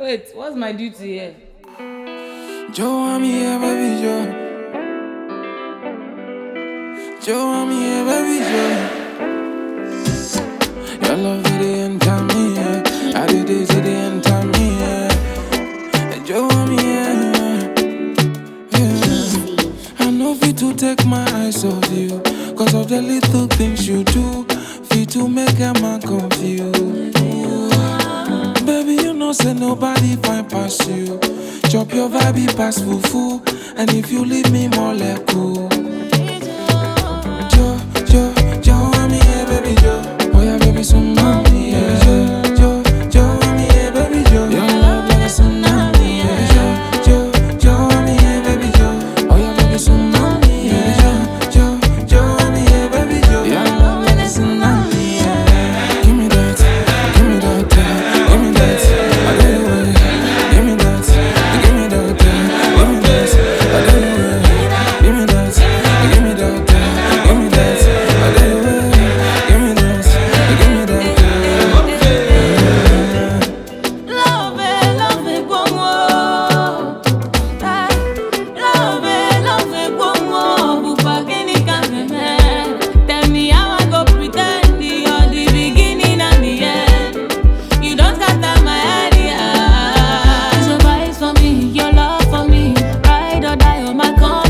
Wait, what's my duty here? Joe, I'm here, baby Joe. Joe, I'm here, baby Joe. Your love it enter me, yeah. I did this, it enter me, yeah. Joe, I'm here, yeah. I know fit to take my eyes off you, cause of the little things you do. Fit to make a man confused. Know, say nobody find past you. Chop your vibe, pass fufu. And if you leave me more like cool. my God.